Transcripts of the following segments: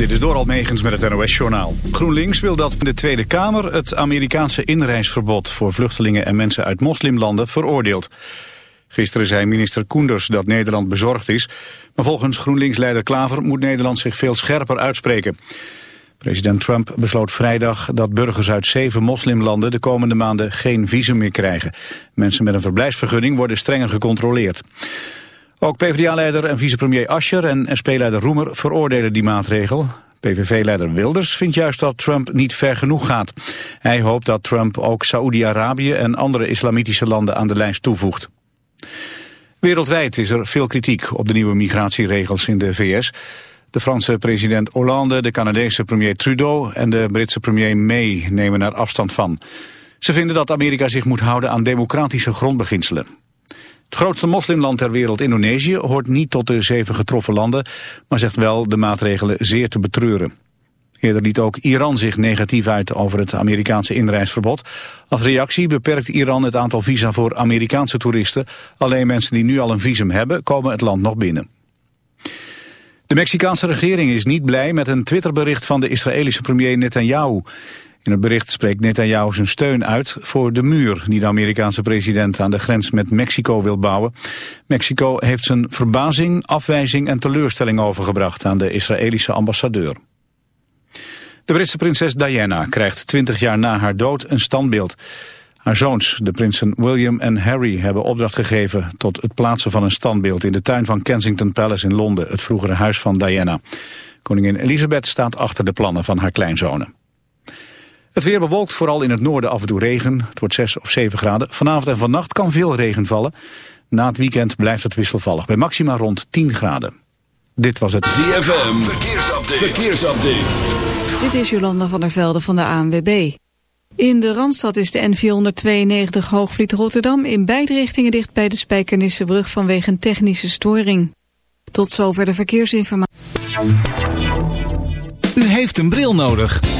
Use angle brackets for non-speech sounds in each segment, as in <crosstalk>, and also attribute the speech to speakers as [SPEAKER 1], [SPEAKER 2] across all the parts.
[SPEAKER 1] Dit is door Megens met het NOS-journaal. GroenLinks wil dat de Tweede Kamer het Amerikaanse inreisverbod... voor vluchtelingen en mensen uit moslimlanden veroordeelt. Gisteren zei minister Koenders dat Nederland bezorgd is... maar volgens GroenLinks-leider Klaver moet Nederland zich veel scherper uitspreken. President Trump besloot vrijdag dat burgers uit zeven moslimlanden... de komende maanden geen visum meer krijgen. Mensen met een verblijfsvergunning worden strenger gecontroleerd. Ook PvdA-leider en vicepremier Ascher en SP-leider Roemer veroordelen die maatregel. PVV-leider Wilders vindt juist dat Trump niet ver genoeg gaat. Hij hoopt dat Trump ook Saoedi-Arabië en andere islamitische landen aan de lijst toevoegt. Wereldwijd is er veel kritiek op de nieuwe migratieregels in de VS. De Franse president Hollande, de Canadese premier Trudeau en de Britse premier May nemen er afstand van. Ze vinden dat Amerika zich moet houden aan democratische grondbeginselen. Het grootste moslimland ter wereld, Indonesië, hoort niet tot de zeven getroffen landen, maar zegt wel de maatregelen zeer te betreuren. Eerder liet ook Iran zich negatief uit over het Amerikaanse inreisverbod. Als reactie beperkt Iran het aantal visa voor Amerikaanse toeristen. Alleen mensen die nu al een visum hebben, komen het land nog binnen. De Mexicaanse regering is niet blij met een Twitterbericht van de Israëlische premier Netanyahu. In het bericht spreekt Netanyahu zijn steun uit voor de muur die de Amerikaanse president aan de grens met Mexico wil bouwen. Mexico heeft zijn verbazing, afwijzing en teleurstelling overgebracht aan de Israëlische ambassadeur. De Britse prinses Diana krijgt 20 jaar na haar dood een standbeeld. Haar zoons, de prinsen William en Harry, hebben opdracht gegeven tot het plaatsen van een standbeeld in de tuin van Kensington Palace in Londen, het vroegere huis van Diana. Koningin Elizabeth staat achter de plannen van haar kleinzonen. Het weer bewolkt, vooral in het noorden af en toe regen. Het wordt 6 of 7 graden. Vanavond en vannacht kan veel regen vallen. Na het weekend blijft het wisselvallig, bij maxima rond 10 graden. Dit was het
[SPEAKER 2] ZFM, verkeersupdate. verkeersupdate.
[SPEAKER 3] Dit is Jolanda van der Velde van de ANWB. In de Randstad is de N492 Hoogvliet Rotterdam... in beide richtingen dicht bij de Spijkernissebrug vanwege een technische storing. Tot zover de verkeersinformatie.
[SPEAKER 4] U heeft een bril nodig.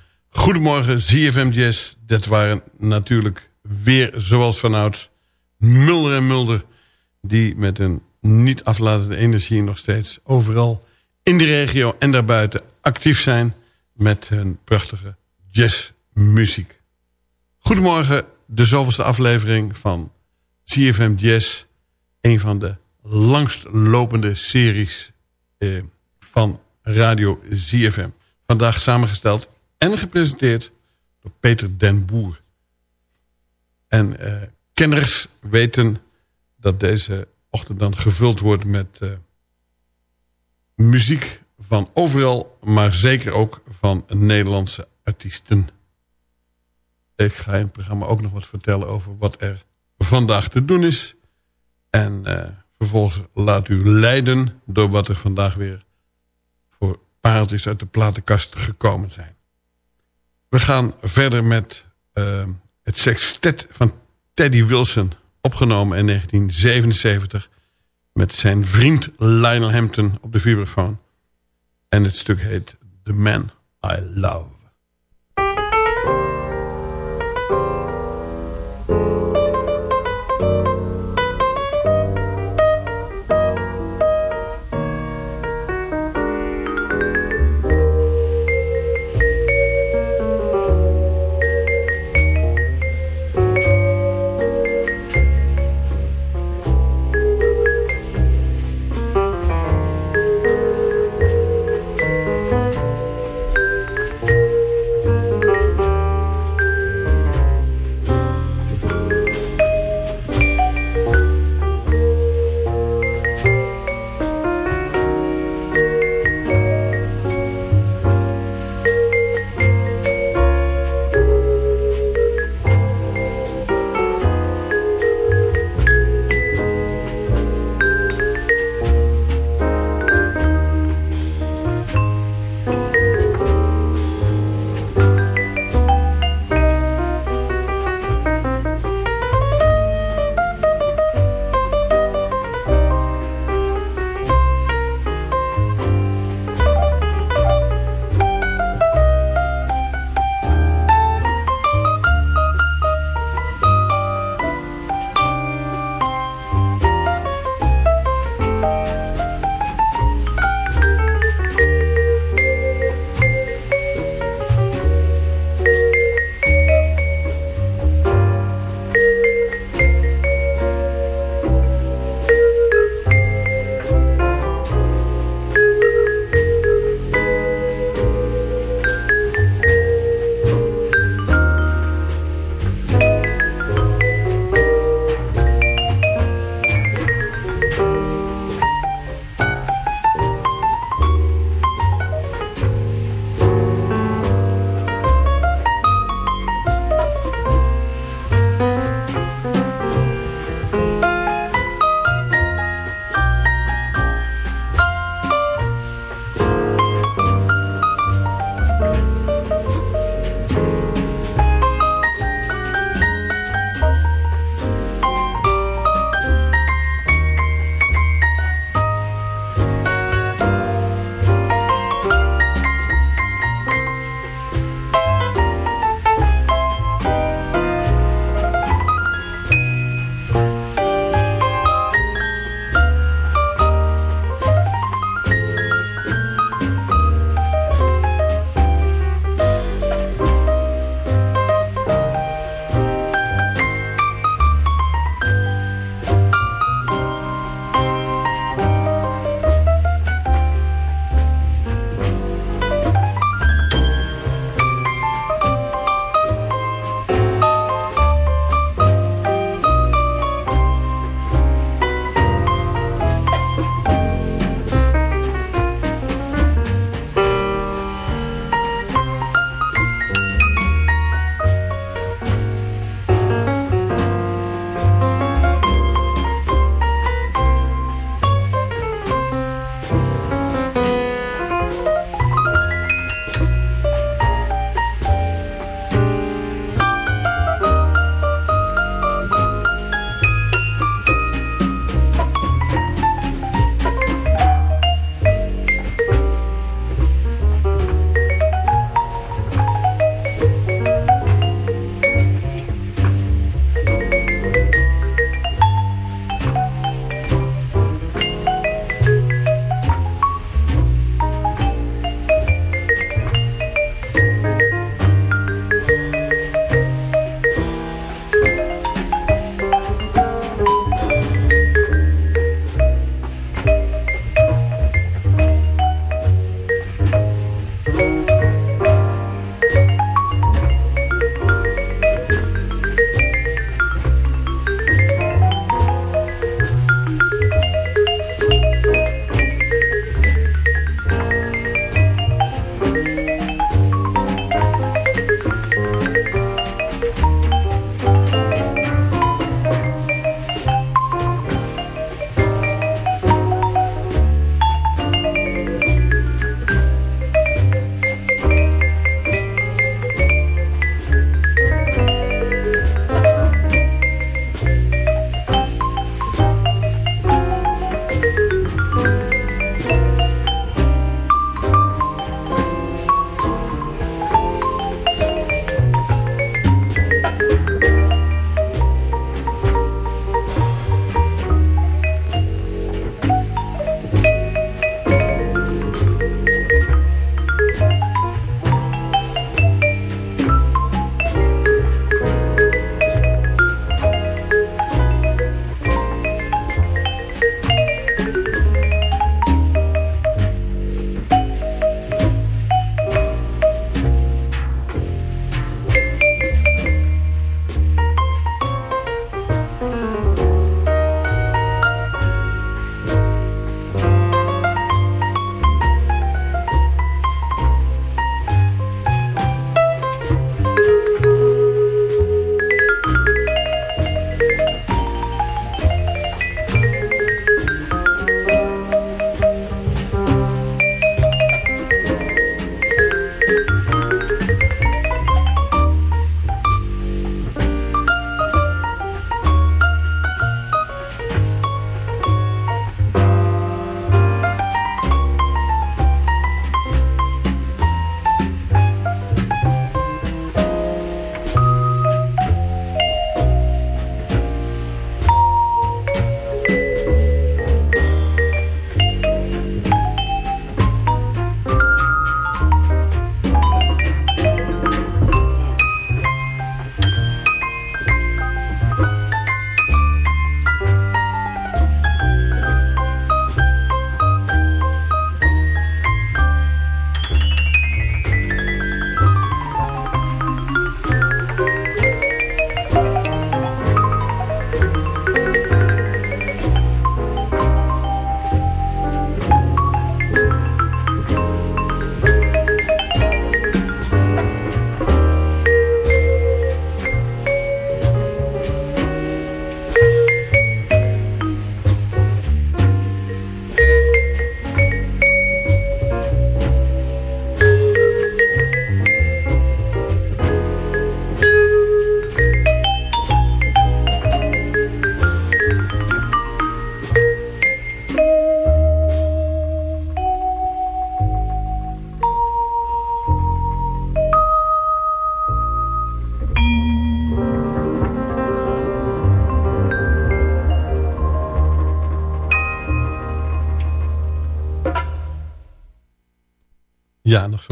[SPEAKER 5] Goedemorgen, ZFM Jazz. Dat waren natuurlijk weer, zoals vanouds, Mulder en Mulder... die met een niet aflatende energie nog steeds overal in de regio en daarbuiten actief zijn... met hun prachtige jazzmuziek. Goedemorgen, de zoveelste aflevering van ZFM Jazz. Een van de langstlopende series eh, van Radio ZFM. Vandaag samengesteld en gepresenteerd door Peter den Boer. En eh, kenners weten dat deze ochtend dan gevuld wordt met eh, muziek van overal, maar zeker ook van Nederlandse artiesten. Ik ga in het programma ook nog wat vertellen over wat er vandaag te doen is. En eh, vervolgens laat u leiden door wat er vandaag weer voor pareltjes uit de platenkast gekomen zijn. We gaan verder met uh, het sextet van Teddy Wilson, opgenomen in 1977... met zijn vriend Lionel Hampton op de vibrafoon. En het stuk heet The Man I Love.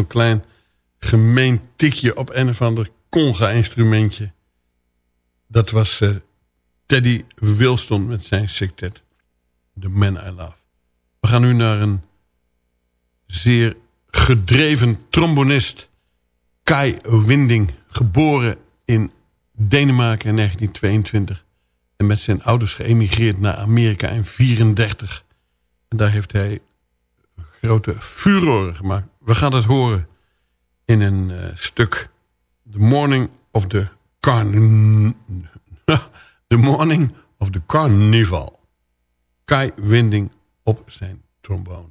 [SPEAKER 5] Klein gemeen tikje op een of ander conga-instrumentje. Dat was eh, Teddy Wilston met zijn sextet. The Man I Love. We gaan nu naar een zeer gedreven trombonist. Kai Winding, geboren in Denemarken in 1922. En met zijn ouders geëmigreerd naar Amerika in 1934. En daar heeft hij grote furoren gemaakt. We gaan het horen in een uh, stuk. The Morning of the Carn... <laughs> the Morning of the Carnival. Kai Winding op zijn trombone.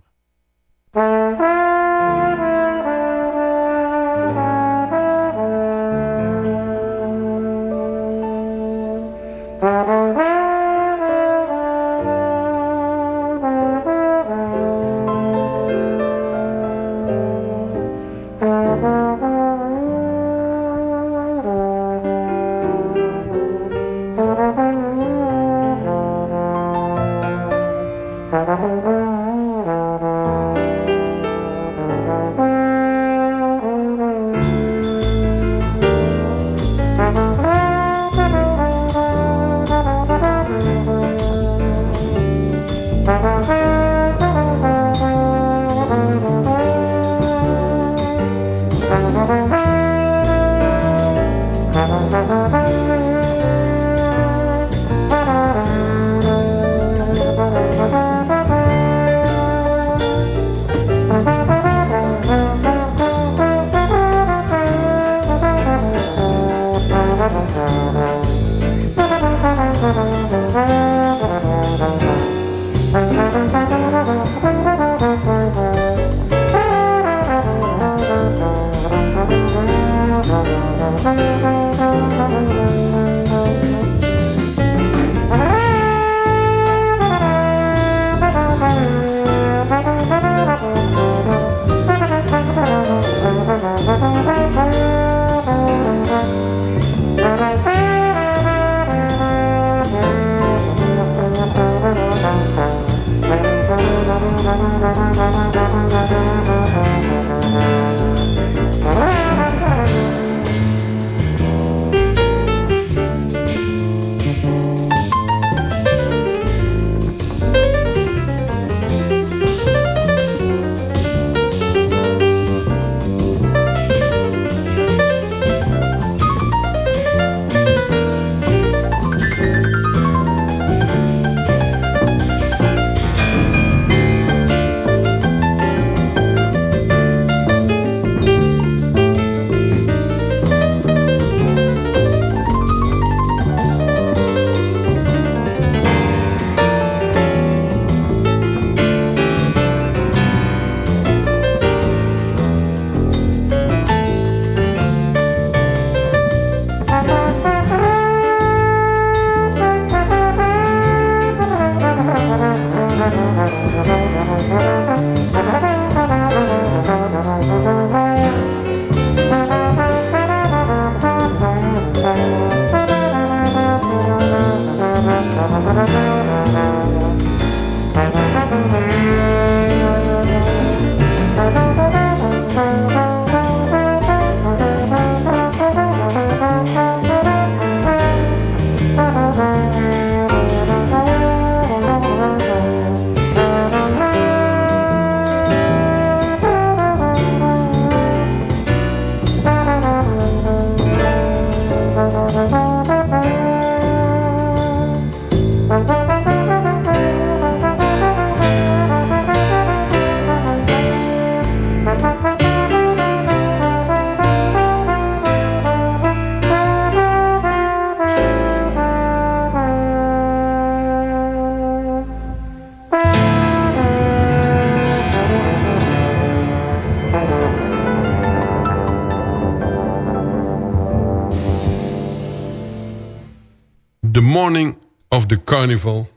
[SPEAKER 5] Carnival.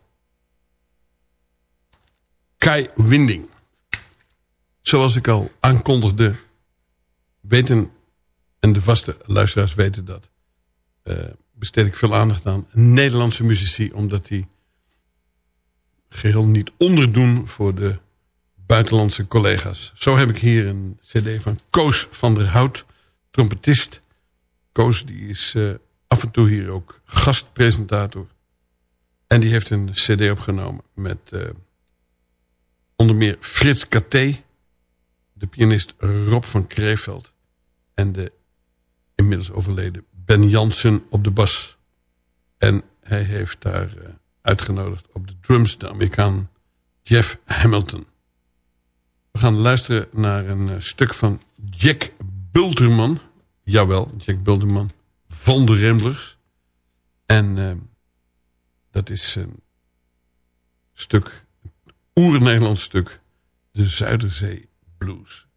[SPEAKER 5] Kai Winding. Zoals ik al aankondigde, weten, en de vaste luisteraars weten dat, uh, besteed ik veel aandacht aan Nederlandse muzici, omdat die geheel niet onderdoen voor de buitenlandse collega's. Zo heb ik hier een cd van Koos van der Hout, trompetist. Koos die is uh, af en toe hier ook gastpresentator. En die heeft een cd opgenomen met uh, onder meer Frits Katé, de pianist Rob van Kreeveld en de inmiddels overleden Ben Jansen op de bas. En hij heeft daar uh, uitgenodigd op de drums de Amerikaan Jeff Hamilton. We gaan luisteren naar een uh, stuk van Jack Bulterman. Jawel, Jack Bulterman van de Ramblers. En dat is een stuk, een oer-Nederlands stuk, de Zuiderzee Blues.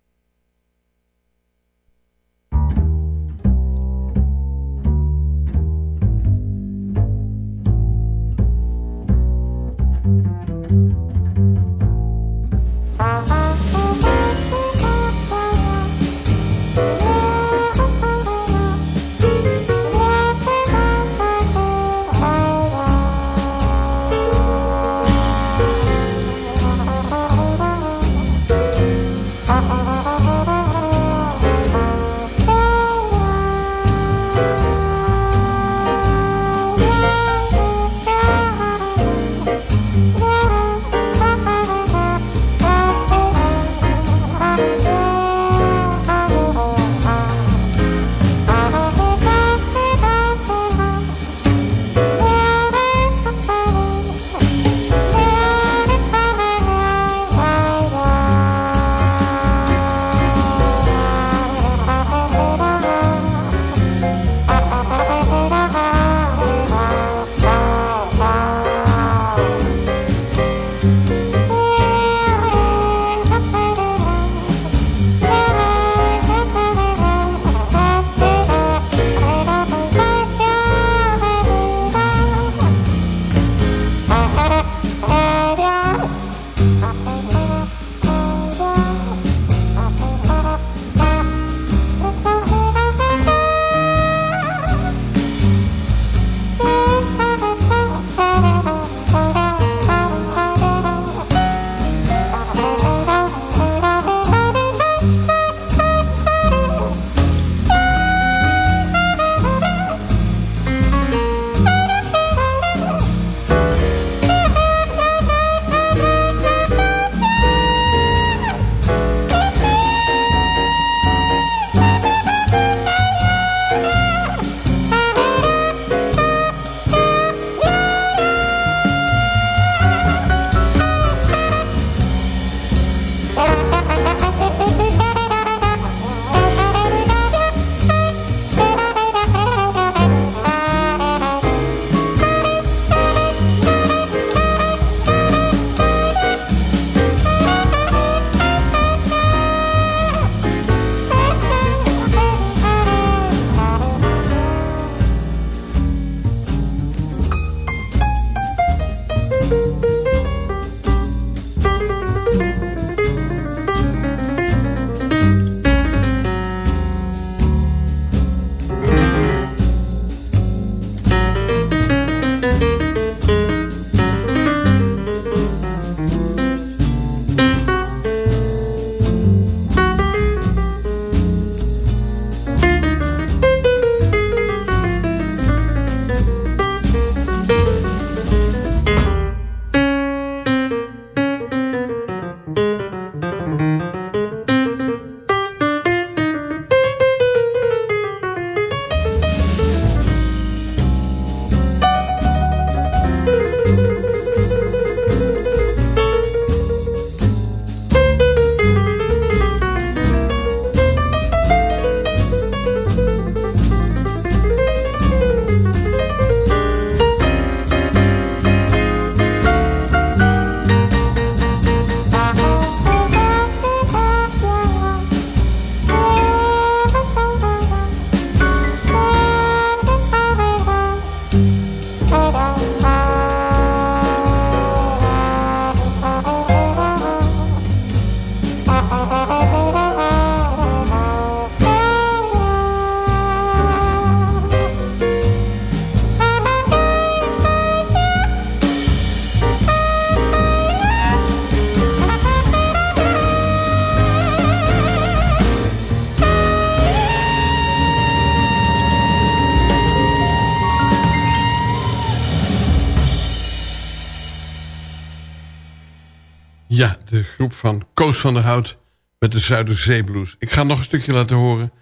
[SPEAKER 5] Van der Hout met de Zuiderzeeblues. Ik ga nog een stukje laten horen.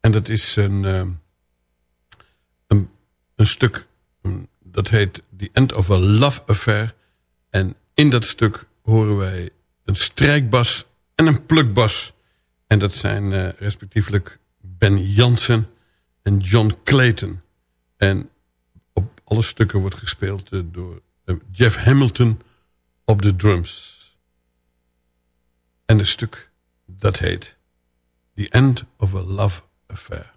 [SPEAKER 5] En dat is een, ehm, een, stuk dat heet The End of a Love Affair. En in dat stuk horen wij een strijkbas en een plukbas. En dat zijn eh, respectievelijk Ben Jansen en John Clayton. En op alle stukken wordt gespeeld eh, door eh, Jeff Hamilton op de drums. En een stuk dat heet The End of a Love Affair.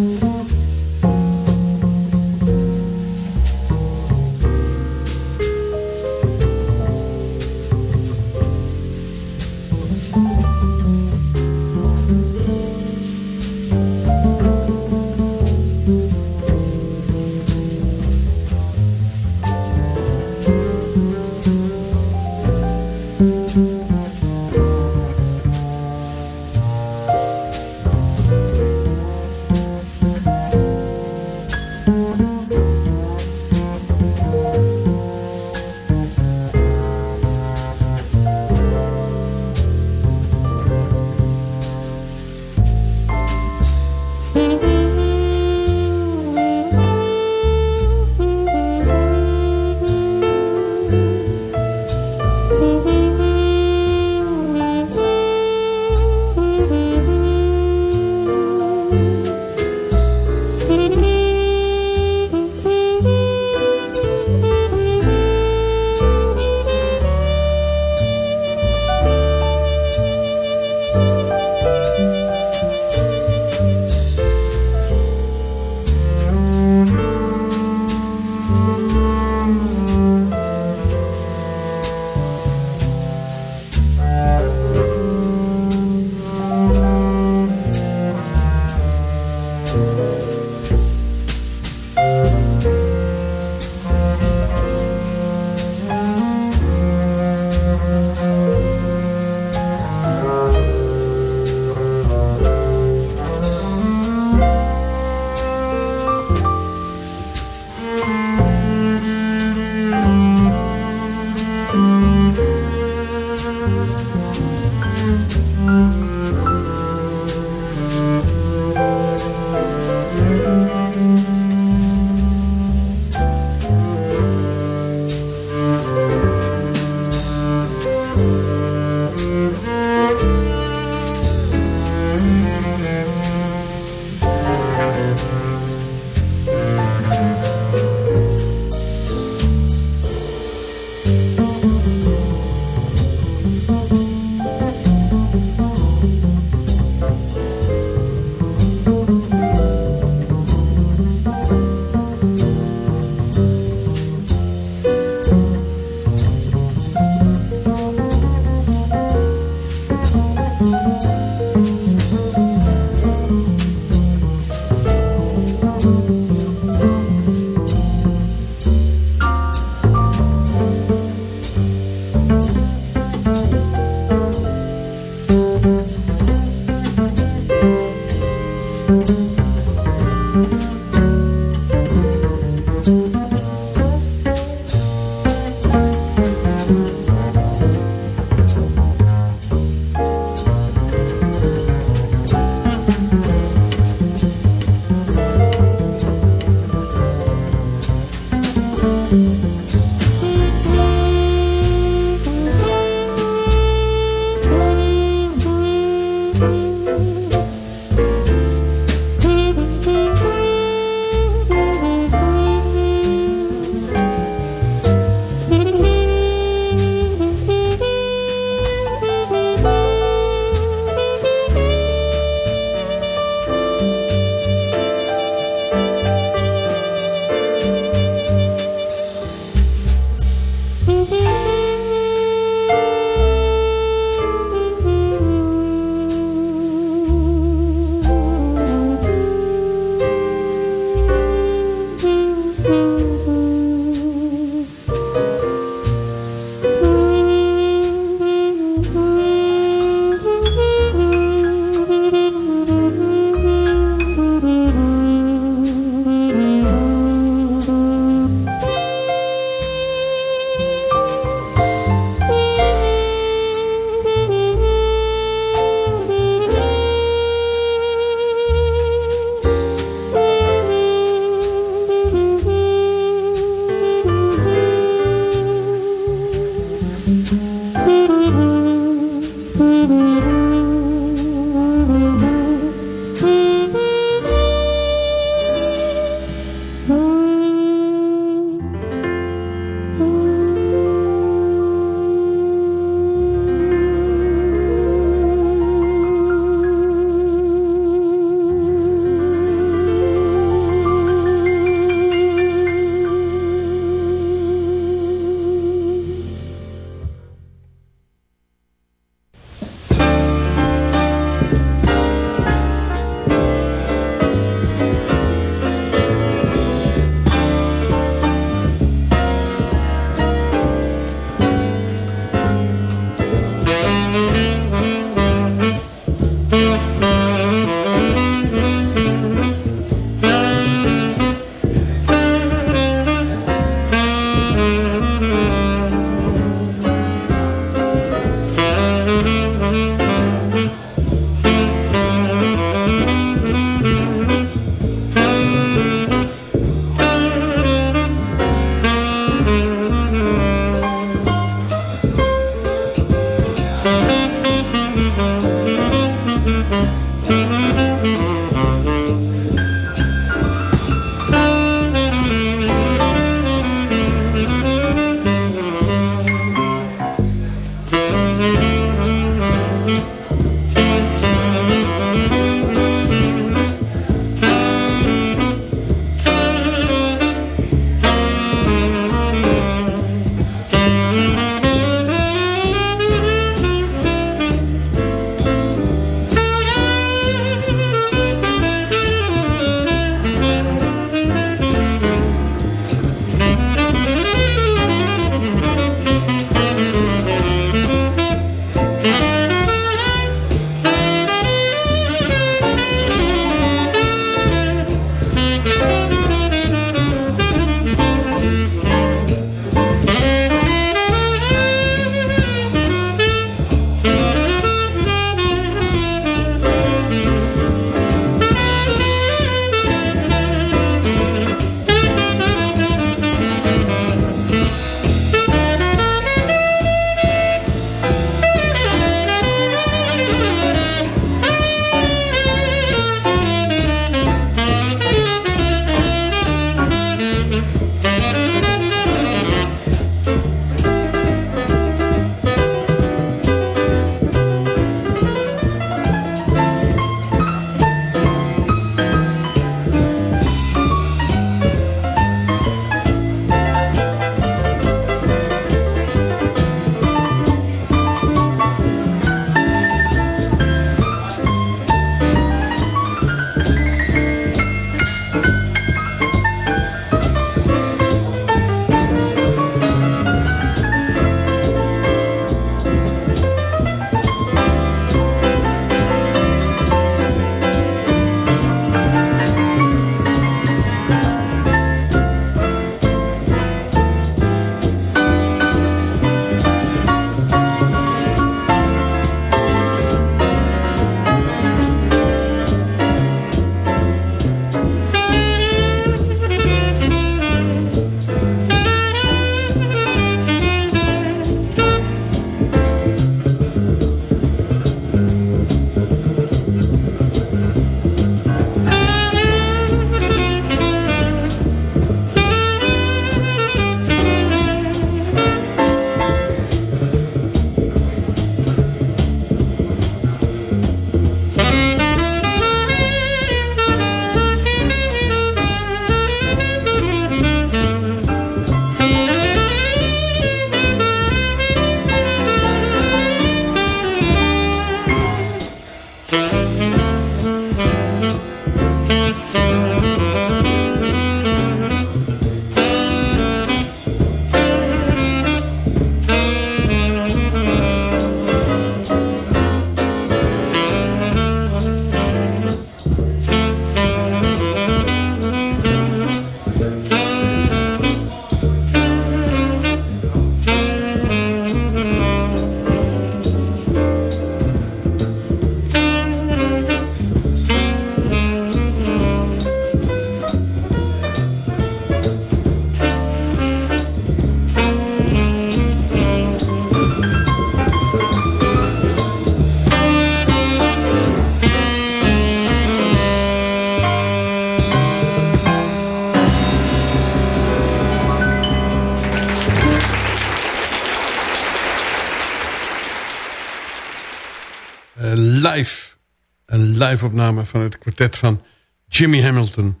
[SPEAKER 5] Opname van het kwartet van Jimmy Hamilton.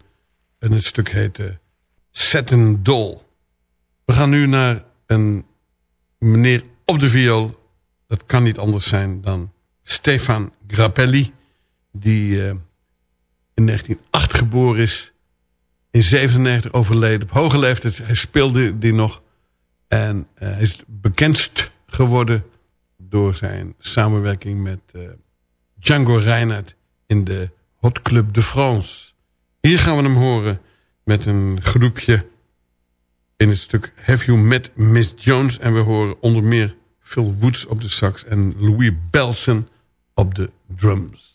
[SPEAKER 5] En het stuk heet uh, Satin Doll. We gaan nu naar een meneer op de viool. Dat kan niet anders zijn dan Stefan Grappelli. Die uh, in 1908 geboren is. In 97 overleden. Op hoge leeftijd. Hij speelde die nog. En uh, hij is bekendst geworden door zijn samenwerking met Django Reinhardt in de Hot Club de France. Hier gaan we hem horen met een groepje in het stuk Have You Met Miss Jones. En we horen onder meer Phil Woods op de sax en Louis Belson op de drums.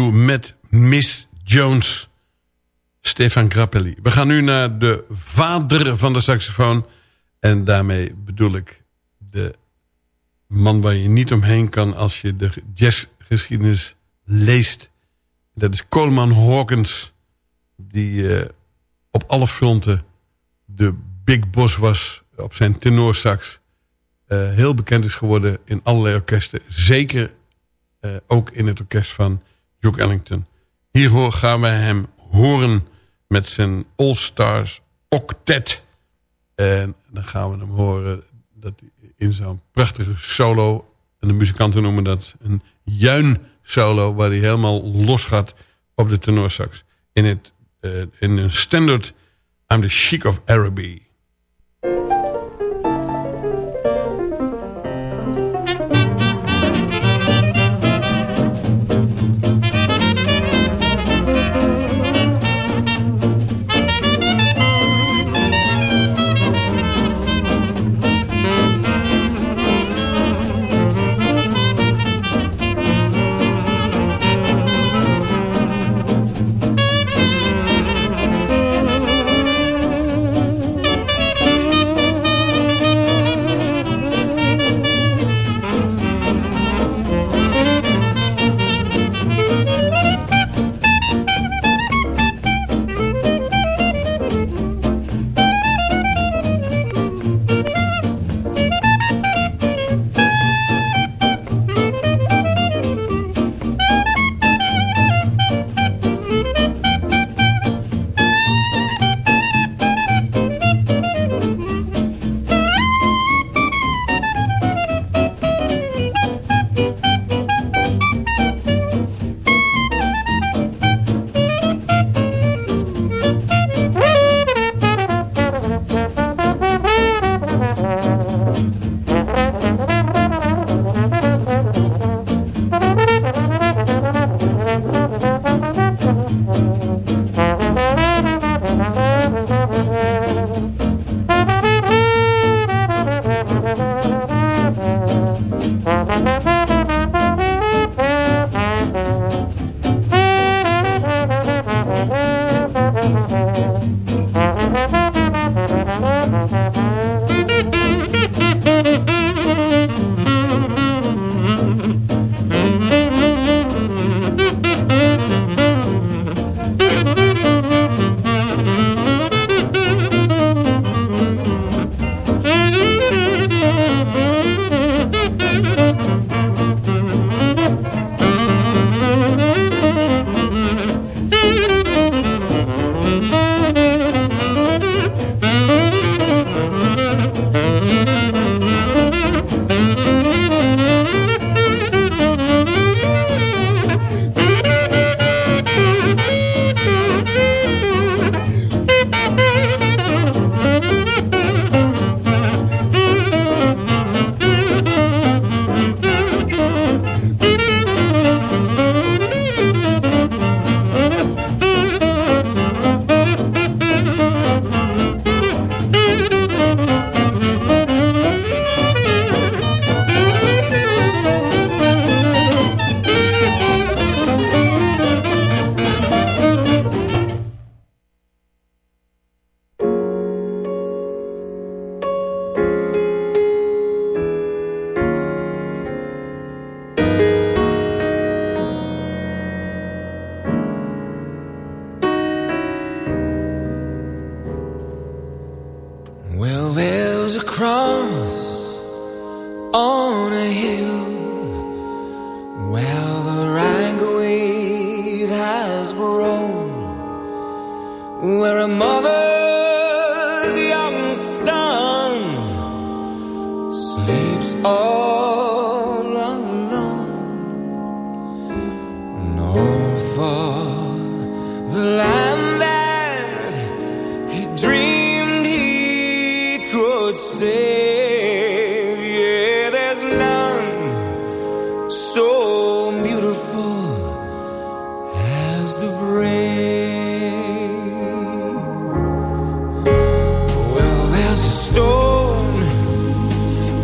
[SPEAKER 5] Met Miss Jones? Stefan Grappelli. We gaan nu naar de vader van de saxofoon. En daarmee bedoel ik de
[SPEAKER 6] man waar je niet omheen kan als je de jazzgeschiedenis leest. Dat is Coleman Hawkins, die eh, op alle fronten de big boss was op zijn tenorsax. Uh, heel bekend is geworden in allerlei orkesten. Zeker uh, ook in het orkest van Duke Ellington. Hier gaan wij hem horen met zijn All Stars Octet. En dan gaan we hem horen dat in zo'n prachtige solo... en de muzikanten noemen dat een juin solo... waar hij helemaal los gaat op de tenorsax. In, het, uh, in een standard I'm the Sheik of Araby.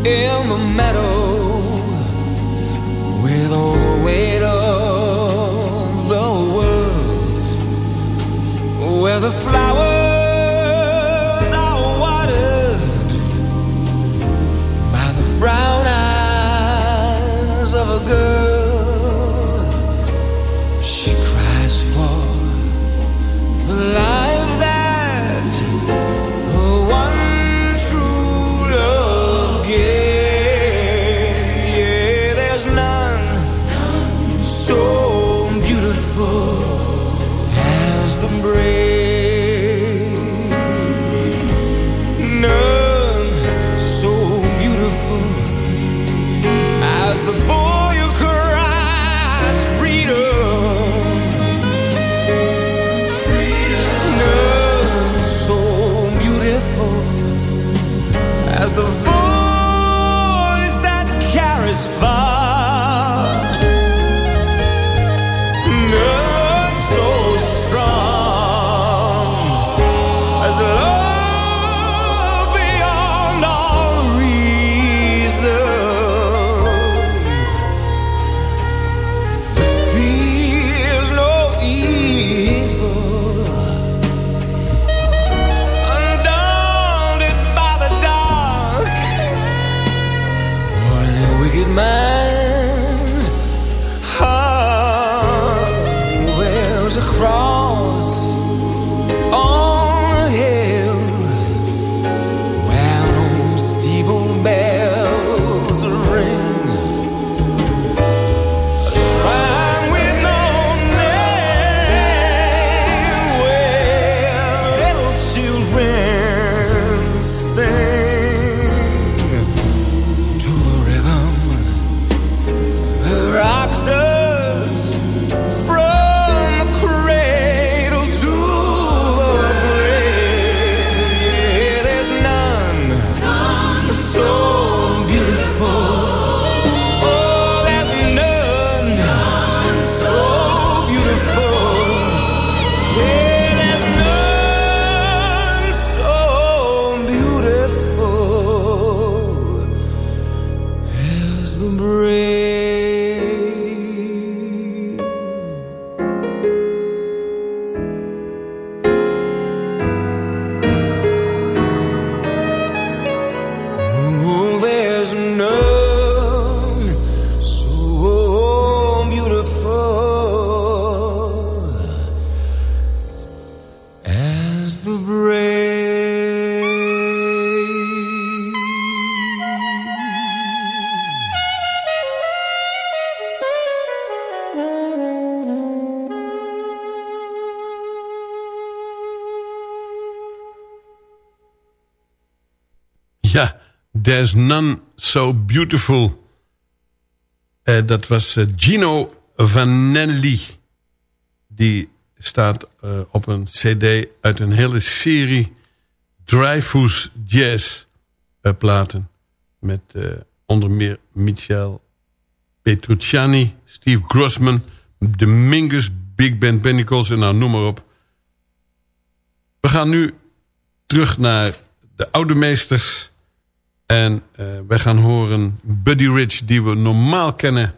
[SPEAKER 6] in the meadow with all the weight of the world where the flowers
[SPEAKER 5] There's None So Beautiful. Uh, dat was uh, Gino Vanelli. Die staat uh, op een cd uit een hele serie Dreyfus Jazz platen. Met onder meer Michel Petrucciani, Steve Grossman, de Mingus Big Band Bennicles en nou noem maar op. We gaan nu terug naar de oude meesters... En uh, wij gaan horen Buddy Rich, die we normaal kennen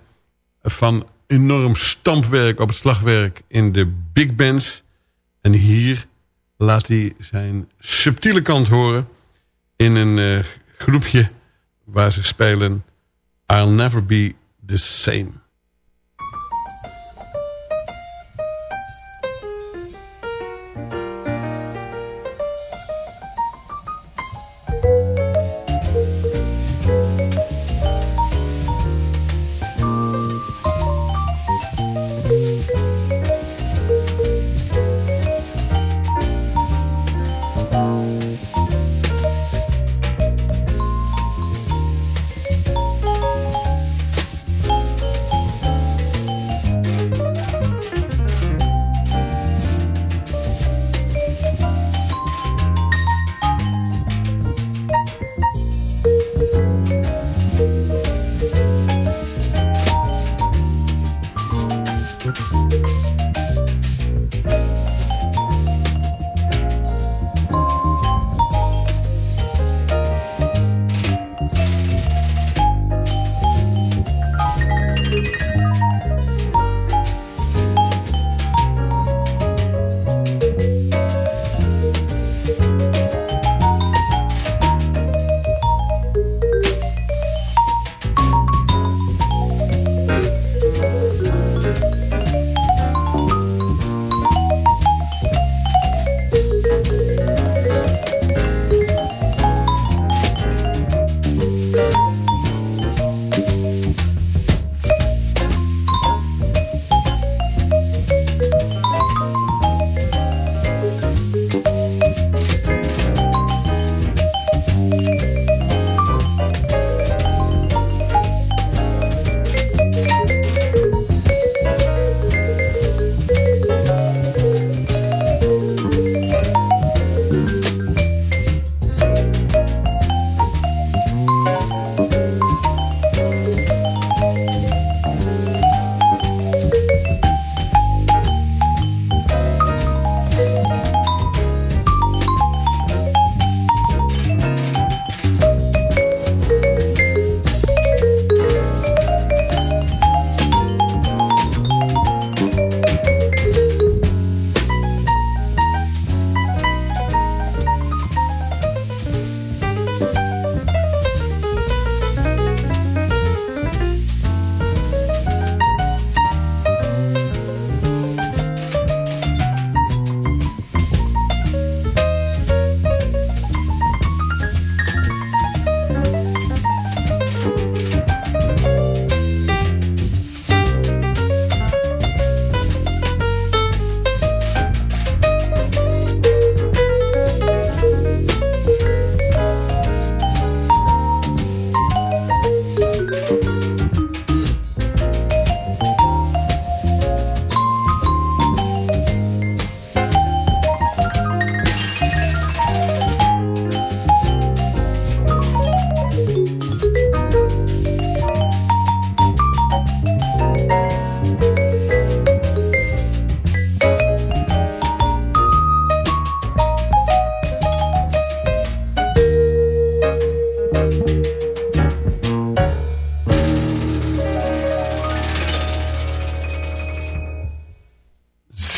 [SPEAKER 5] van enorm stampwerk op het slagwerk in de big bands. En hier laat hij zijn subtiele kant horen in een uh, groepje waar ze spelen I'll Never Be The Same.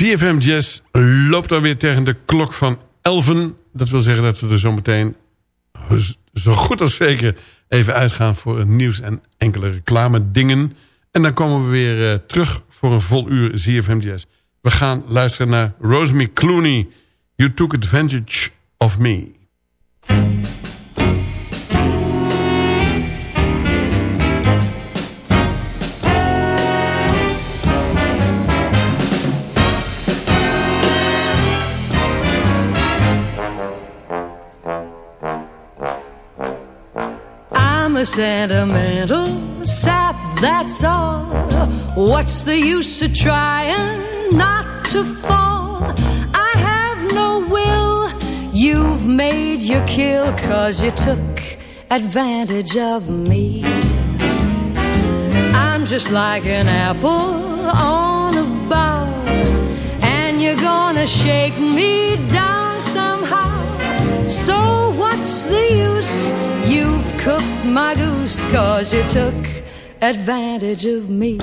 [SPEAKER 5] CFM Jazz loopt alweer tegen de klok van 11. Dat wil zeggen dat we er zometeen zo goed als zeker even uitgaan voor het nieuws en enkele reclame dingen. En dan komen we weer uh, terug voor een vol uur ZFM Jazz. We gaan luisteren naar Rosemary Clooney. You took advantage of me.
[SPEAKER 7] A sentimental sap, that's all. What's the use of trying not to fall? I have no will, you've made your kill, cause you took advantage of me. I'm just like an apple on a bough, and you're gonna shake me down somehow. So what's the use? Cooked my goose cause you took advantage of me.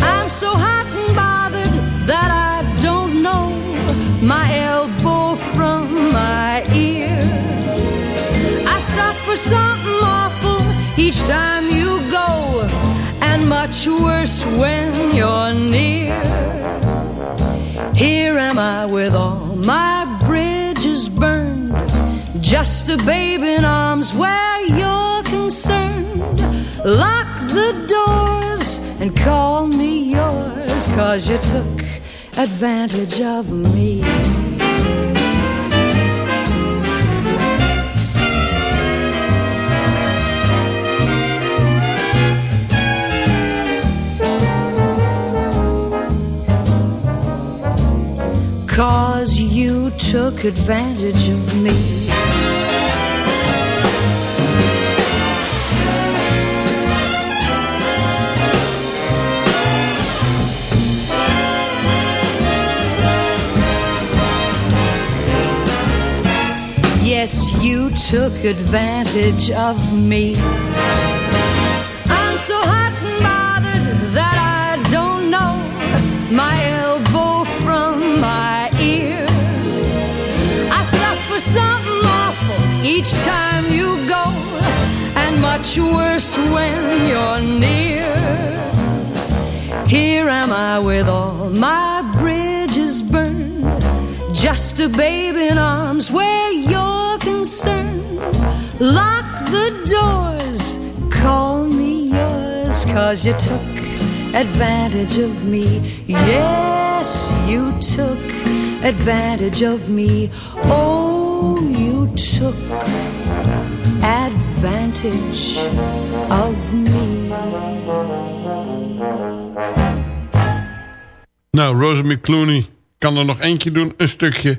[SPEAKER 7] I'm so hot and bothered that I don't know my elbow from my ear. I suffer something awful each time you go, and much worse when you're near. Here am I with all my just a babe in arms where you're concerned. Lock the doors and call me yours, cause you took advantage of me. Cause you took advantage of me. Yes, you took advantage of me. I'm so hot and bothered that I don't know my elbow from my ear. I suffer something awful each time you go, and much worse when you're near. Here am I with all my bridges burned, just a babe in arms where. Lock the doors, call me yours, cause you took advantage of me. Yes, you took advantage of me. Oh, you took advantage of me.
[SPEAKER 5] Nou, Rosemary Clooney kan er nog eentje doen, een stukje.